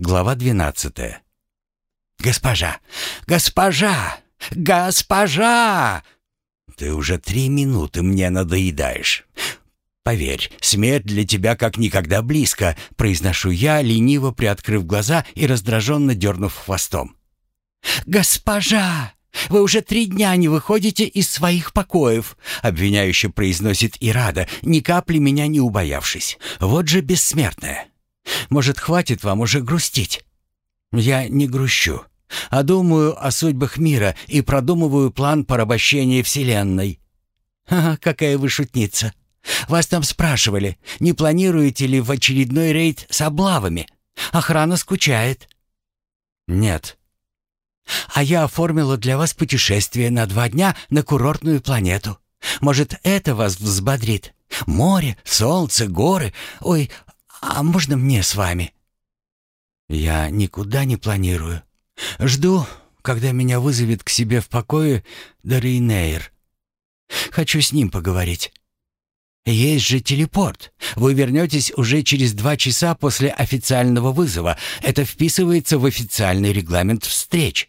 Глава 12. «Госпожа! Госпожа! Госпожа!» «Ты уже три минуты мне надоедаешь. Поверь, смерть для тебя как никогда близко», — произношу я, лениво приоткрыв глаза и раздраженно дернув хвостом. «Госпожа! Вы уже три дня не выходите из своих покоев», — обвиняюще произносит Ирада, ни капли меня не убоявшись. «Вот же бессмертная! Может, хватит вам уже грустить?» «Я не грущу, а думаю о судьбах мира и продумываю план порабощения Вселенной». «Ха, какая вы шутница! Вас там спрашивали, не планируете ли в очередной рейд с облавами? Охрана скучает». «Нет», а я оформила для вас путешествие на два дня на курортную планету. Может, это вас взбодрит? Море, солнце, горы. Ой, а можно мне с вами?» «Я никуда не планирую. Жду, когда меня вызовет к себе в покое Даринейр. Хочу с ним поговорить». «Есть же телепорт. Вы вернетесь уже через два часа после официального вызова. Это вписывается в официальный регламент встреч».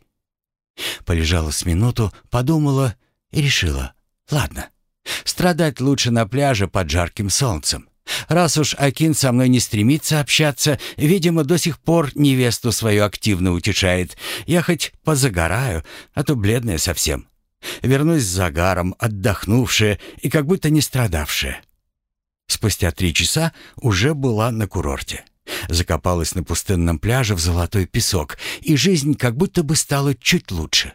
Полежала с минуту, подумала и решила. Ладно, страдать лучше на пляже под жарким солнцем. Раз уж Акин со мной не стремится общаться, видимо, до сих пор невесту свою активно утешает. Я хоть позагораю, а то бледная совсем. Вернусь с загаром, отдохнувшая и как будто не страдавшая. Спустя три часа уже была на курорте. Закопалась на пустынном пляже в золотой песок, и жизнь как будто бы стала чуть лучше.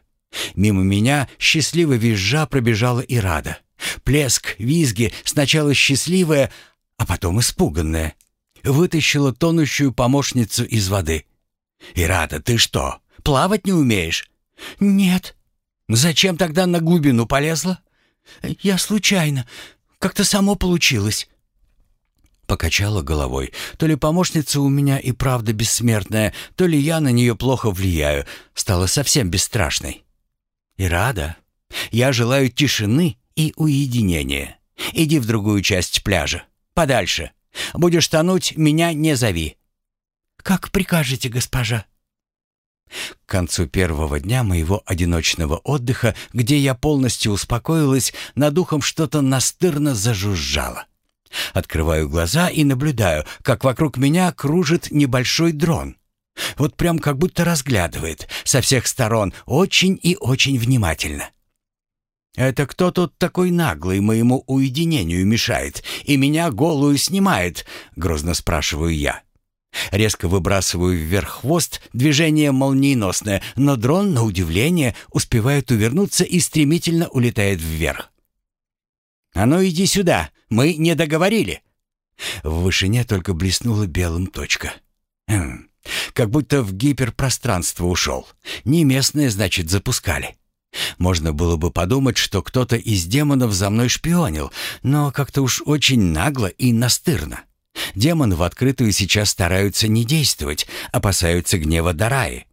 Мимо меня, счастливо визжа, пробежала и рада. Плеск, визги, сначала счастливая, а потом испуганная. Вытащила тонущую помощницу из воды. «Ирада, ты что, плавать не умеешь?» «Нет». «Зачем тогда на глубину полезла?» «Я случайно. Как-то само получилось». Покачала головой. То ли помощница у меня и правда бессмертная, то ли я на нее плохо влияю. Стала совсем бесстрашной. И рада. Я желаю тишины и уединения. Иди в другую часть пляжа. Подальше. Будешь тонуть, меня не зови. Как прикажете, госпожа. К концу первого дня моего одиночного отдыха, где я полностью успокоилась, над духом что-то настырно зажужжало. Открываю глаза и наблюдаю, как вокруг меня кружит небольшой дрон. Вот прям как будто разглядывает со всех сторон очень и очень внимательно. «Это кто тут такой наглый моему уединению мешает и меня голую снимает?» — грозно спрашиваю я. Резко выбрасываю вверх хвост, движение молниеносное, но дрон, на удивление, успевает увернуться и стремительно улетает вверх. «А ну иди сюда, мы не договорили!» В вышине только блеснула белым точка. Хм, как будто в гиперпространство ушел. Не местные, значит, запускали. Можно было бы подумать, что кто-то из демонов за мной шпионил, но как-то уж очень нагло и настырно. Демоны в открытую сейчас стараются не действовать, опасаются гнева Дараи.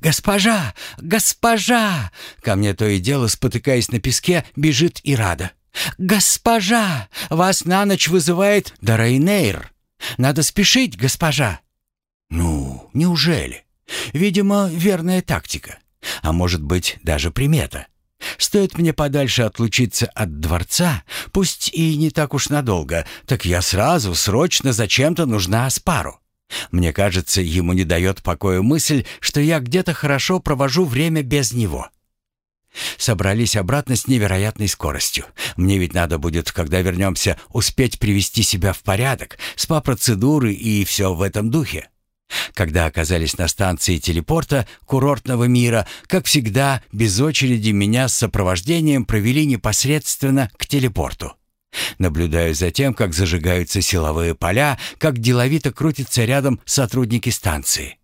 «Госпожа! Госпожа!» Ко мне то и дело, спотыкаясь на песке, бежит и рада. «Госпожа! Вас на ночь вызывает Дарайнейр! Надо спешить, госпожа!» «Ну, неужели? Видимо, верная тактика. А может быть, даже примета. Стоит мне подальше отлучиться от дворца, пусть и не так уж надолго, так я сразу, срочно зачем-то нужна Аспару. Мне кажется, ему не дает покоя мысль, что я где-то хорошо провожу время без него. Собрались обратно с невероятной скоростью. Мне ведь надо будет, когда вернемся, успеть привести себя в порядок, спа-процедуры и все в этом духе. Когда оказались на станции телепорта курортного мира, как всегда, без очереди меня с сопровождением провели непосредственно к телепорту. Наблюдаю за тем, как зажигаются силовые поля, как деловито крутятся рядом сотрудники станции.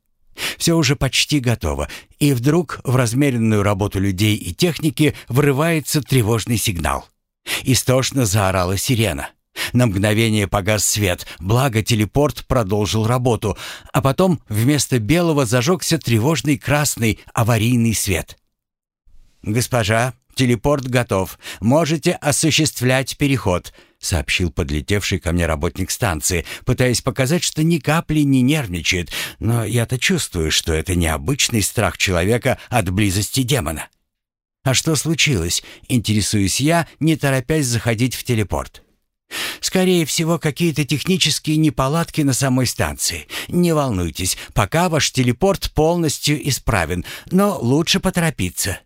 Все уже почти готово, и вдруг в размеренную работу людей и техники врывается тревожный сигнал. Истошно заорала сирена. На мгновение погас свет, благо телепорт продолжил работу, а потом вместо белого зажегся тревожный красный аварийный свет. «Госпожа, телепорт готов. Можете осуществлять переход», — сообщил подлетевший ко мне работник станции, пытаясь показать, что ни капли не нервничает, Но я-то чувствую, что это необычный страх человека от близости демона. А что случилось? Интересуюсь я, не торопясь заходить в телепорт. Скорее всего, какие-то технические неполадки на самой станции. Не волнуйтесь, пока ваш телепорт полностью исправен, но лучше поторопиться.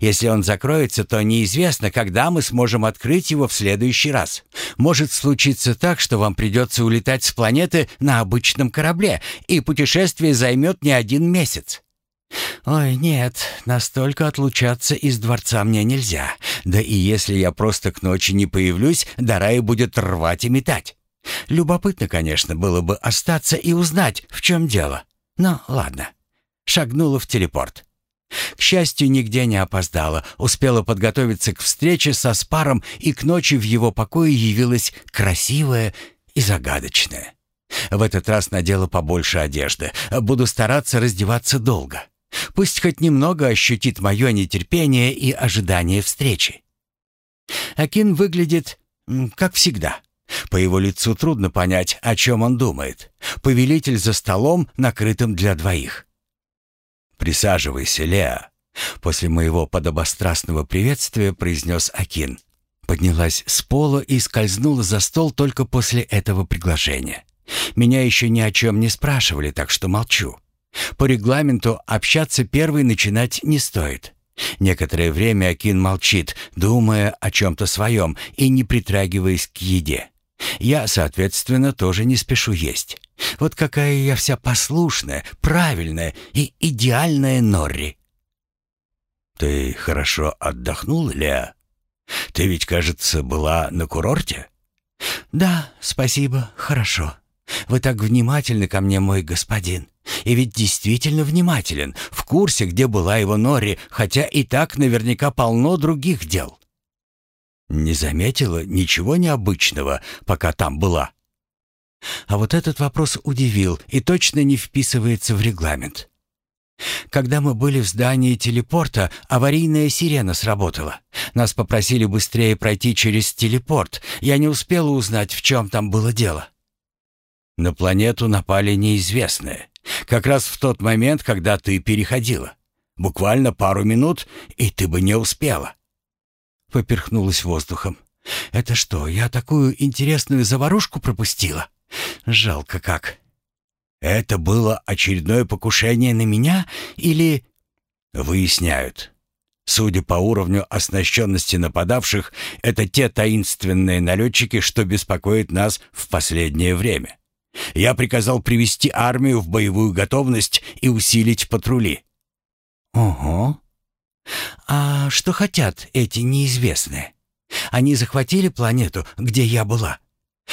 Если он закроется, то неизвестно, когда мы сможем открыть его в следующий раз. Может случиться так, что вам придется улетать с планеты на обычном корабле, и путешествие займет не один месяц. «Ой, нет, настолько отлучаться из дворца мне нельзя. Да и если я просто к ночи не появлюсь, Дарай будет рвать и метать. Любопытно, конечно, было бы остаться и узнать, в чем дело. Но ладно». Шагнула в телепорт. К счастью, нигде не опоздала, успела подготовиться к встрече со Спаром, и к ночи в его покое явилась красивая и загадочная. В этот раз надела побольше одежды. Буду стараться раздеваться долго. Пусть хоть немного ощутит мое нетерпение и ожидание встречи. Акин выглядит, как всегда. По его лицу трудно понять, о чем он думает. Повелитель за столом, накрытым для двоих. «Присаживайся, Леа», — после моего подобострастного приветствия произнес Акин. Поднялась с пола и скользнула за стол только после этого приглашения. Меня еще ни о чем не спрашивали, так что молчу. По регламенту общаться первой начинать не стоит. Некоторое время Акин молчит, думая о чем-то своем и не притрагиваясь к еде. Я, соответственно, тоже не спешу есть. Вот какая я вся послушная, правильная и идеальная Норри. Ты хорошо отдохнул, Леа? Ты ведь, кажется, была на курорте? Да, спасибо, хорошо. Вы так внимательны ко мне, мой господин. И ведь действительно внимателен, в курсе, где была его Нори, хотя и так наверняка полно других дел. Не заметила ничего необычного, пока там была. А вот этот вопрос удивил и точно не вписывается в регламент. Когда мы были в здании телепорта, аварийная сирена сработала. Нас попросили быстрее пройти через телепорт. Я не успела узнать, в чем там было дело. На планету напали неизвестные. Как раз в тот момент, когда ты переходила. Буквально пару минут, и ты бы не успела поперхнулась воздухом. «Это что, я такую интересную заварушку пропустила? Жалко как». «Это было очередное покушение на меня или...» «Выясняют. Судя по уровню оснащенности нападавших, это те таинственные налетчики, что беспокоят нас в последнее время. Я приказал привести армию в боевую готовность и усилить патрули». «Ого», «А что хотят эти неизвестные? Они захватили планету, где я была?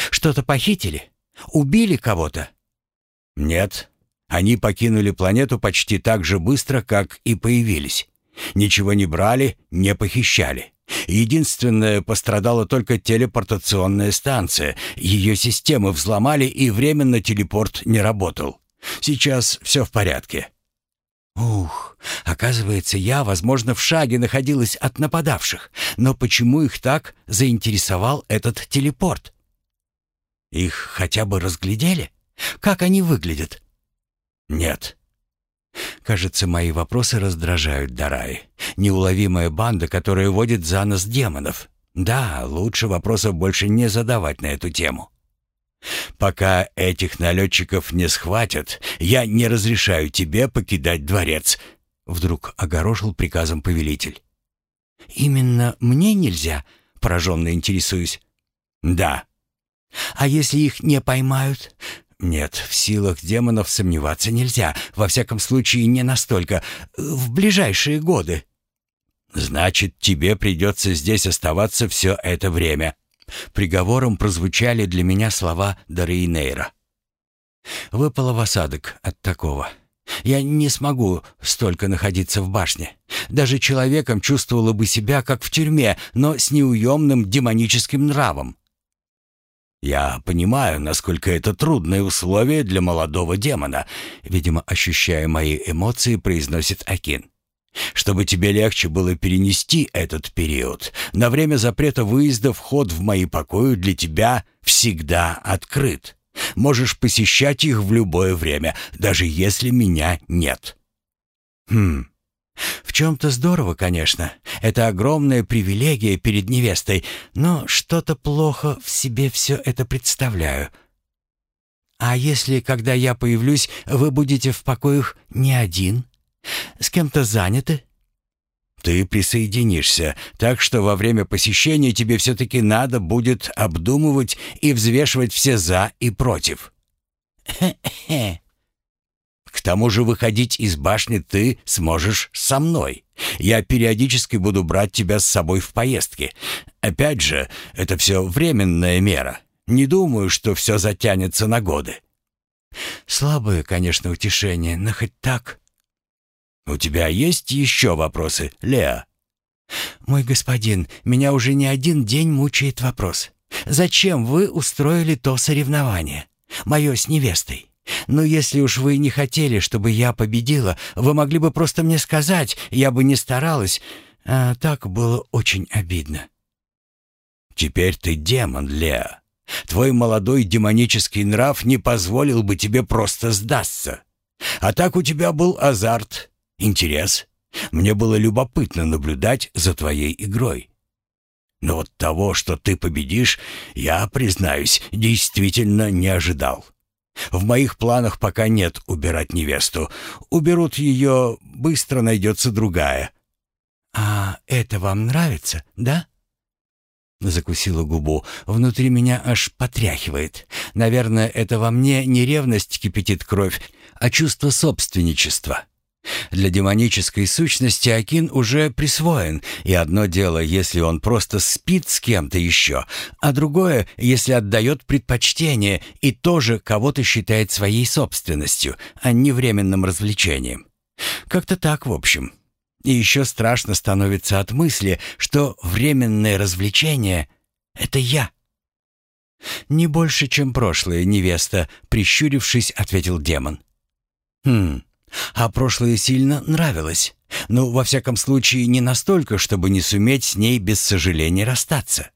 Что-то похитили? Убили кого-то?» «Нет. Они покинули планету почти так же быстро, как и появились. Ничего не брали, не похищали. Единственное, пострадала только телепортационная станция. Ее системы взломали, и временно телепорт не работал. Сейчас все в порядке. Ух, оказывается, я, возможно, в шаге находилась от нападавших. Но почему их так заинтересовал этот телепорт? Их хотя бы разглядели? Как они выглядят? Нет. Кажется, мои вопросы раздражают Дарай. Неуловимая банда, которая водит за нос демонов. Да, лучше вопросов больше не задавать на эту тему. Пока этих налетчиков не схватят, я не разрешаю тебе покидать дворец», — вдруг огорошил приказом повелитель. «Именно мне нельзя?» — пораженно интересуюсь. «Да». «А если их не поймают?» «Нет, в силах демонов сомневаться нельзя, во всяком случае не настолько, в ближайшие годы». «Значит, тебе придется здесь оставаться все это время», Приговором прозвучали для меня слова Дарейнейра. Выпало в осадок от такого. Я не смогу столько находиться в башне. Даже человеком чувствовала бы себя, как в тюрьме, но с неуемным демоническим нравом. «Я понимаю, насколько это трудное условие для молодого демона», видимо, ощущая мои эмоции, произносит Акин. Чтобы тебе легче было перенести этот период, на время запрета выезда вход в мои покои для тебя всегда открыт. Можешь посещать их в любое время, даже если меня нет». «Хм, в чем-то здорово, конечно. Это огромная привилегия перед невестой, но что-то плохо в себе все это представляю. А если, когда я появлюсь, вы будете в покоях не один? С кем-то заняты? Ты присоединишься, так что во время посещения тебе все-таки надо будет обдумывать и взвешивать все «за» и «против». Хе-хе. К тому же выходить из башни ты сможешь со мной. Я периодически буду брать тебя с собой в поездки. Опять же, это все временная мера. Не думаю, что все затянется на годы. Слабое, конечно, утешение, но хоть так. У тебя есть еще вопросы, Леа? Мой господин, меня уже не один день мучает вопрос. Зачем вы устроили то соревнование? Мое с невестой. Но если уж вы не хотели, чтобы я победила, вы могли бы просто мне сказать, я бы не старалась. А так было очень обидно. Теперь ты демон, Леа. Твой молодой демонический нрав не позволил бы тебе просто сдаться. А так у тебя был азарт, интерес. Мне было любопытно наблюдать за твоей игрой. Но вот того, что ты победишь, я, признаюсь, действительно не ожидал. В моих планах пока нет убирать невесту. Уберут ее, быстро найдется другая». «А это вам нравится, да?» Закусила губу. Внутри меня аж потряхивает. Наверное, это во мне не ревность кипятит кровь, а чувство собственничества. Для демонической сущности Акин уже присвоен, и одно дело, если он просто спит с кем-то еще, а другое, если отдает предпочтение и тоже кого-то считает своей собственностью, а не временным развлечением. Как-то так, в общем. И еще страшно становится от мысли, что временное развлечение — это я. «Не больше, чем прошлая невеста», — прищурившись, ответил демон. «Хм, а прошлое сильно нравилось. Ну, во всяком случае, не настолько, чтобы не суметь с ней без сожаления расстаться.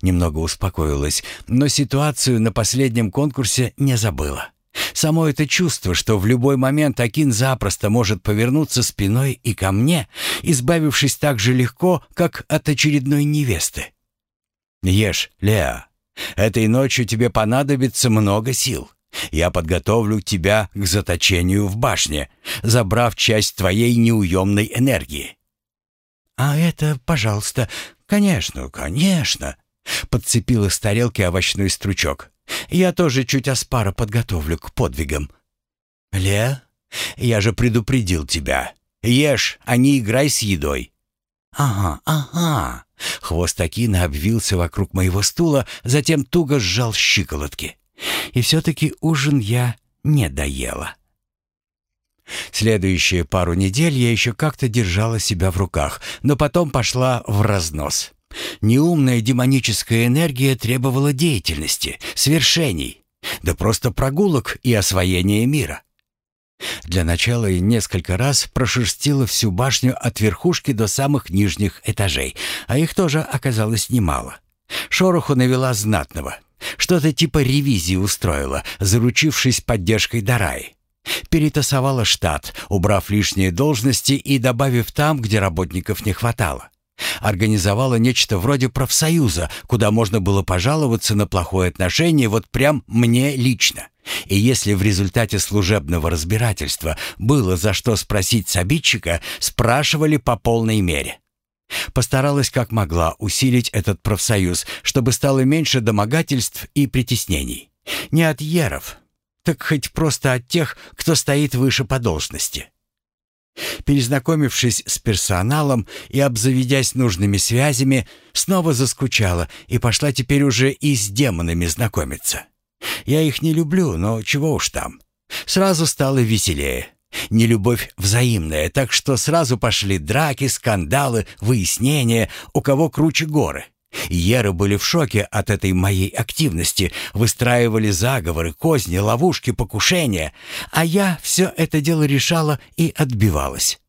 Немного успокоилась, но ситуацию на последнем конкурсе не забыла. Само это чувство, что в любой момент Акин запросто может повернуться спиной и ко мне, избавившись так же легко, как от очередной невесты. «Ешь, Леа. Этой ночью тебе понадобится много сил. Я подготовлю тебя к заточению в башне, забрав часть твоей неуемной энергии». «А это, пожалуйста, конечно, конечно», — подцепила с тарелки овощной стручок. «Я тоже чуть аспара подготовлю к подвигам». «Ле, я же предупредил тебя. Ешь, а не играй с едой». «Ага, ага». Хвост Акина обвился вокруг моего стула, затем туго сжал щиколотки. И все-таки ужин я не доела. Следующие пару недель я еще как-то держала себя в руках, но потом пошла в разнос. Неумная демоническая энергия требовала деятельности, свершений, да просто прогулок и освоения мира. Для начала я несколько раз прошерстила всю башню от верхушки до самых нижних этажей, а их тоже оказалось немало. Шороху навела знатного. Что-то типа ревизии устроила, заручившись поддержкой Дарай. Перетасовала штат, убрав лишние должности и добавив там, где работников не хватало. Организовала нечто вроде профсоюза, куда можно было пожаловаться на плохое отношение вот прям мне лично. И если в результате служебного разбирательства было за что спросить с обидчика, спрашивали по полной мере. Постаралась как могла усилить этот профсоюз, чтобы стало меньше домогательств и притеснений. Не от еров, так хоть просто от тех, кто стоит выше по должности. Перезнакомившись с персоналом и обзаведясь нужными связями, снова заскучала и пошла теперь уже и с демонами знакомиться. Я их не люблю, но чего уж там. Сразу стало веселее. Нелюбовь взаимная, так что сразу пошли драки, скандалы, выяснения, у кого круче горы. Еры были в шоке от этой моей активности, выстраивали заговоры, козни, ловушки, покушения, а я все это дело решала и отбивалась.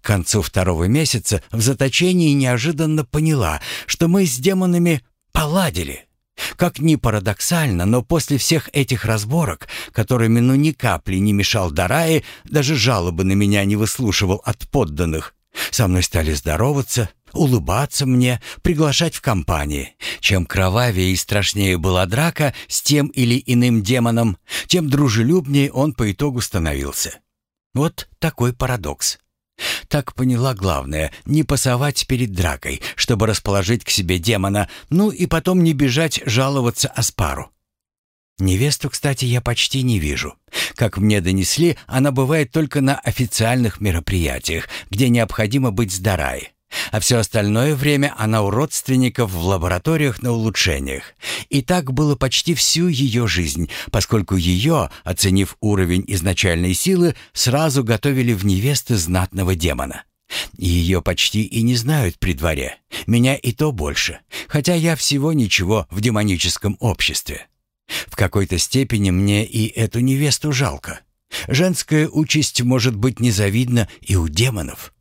К концу второго месяца в заточении неожиданно поняла, что мы с демонами поладили. Как ни парадоксально, но после всех этих разборок, которыми ну ни капли не мешал Дараи, даже жалобы на меня не выслушивал от подданных, со мной стали здороваться, улыбаться мне, приглашать в компании. Чем кровавее и страшнее была драка с тем или иным демоном, тем дружелюбнее он по итогу становился. Вот такой парадокс. Так поняла главное — не пасовать перед дракой, чтобы расположить к себе демона, ну и потом не бежать жаловаться Аспару. Невесту, кстати, я почти не вижу. Как мне донесли, она бывает только на официальных мероприятиях, где необходимо быть с Дарай. А все остальное время она у родственников в лабораториях на улучшениях. И так было почти всю ее жизнь, поскольку ее, оценив уровень изначальной силы, сразу готовили в невесты знатного демона. Ее почти и не знают при дворе. Меня и то больше, хотя я всего ничего в демоническом обществе. В какой-то степени мне и эту невесту жалко. Женская участь может быть незавидна и у демонов.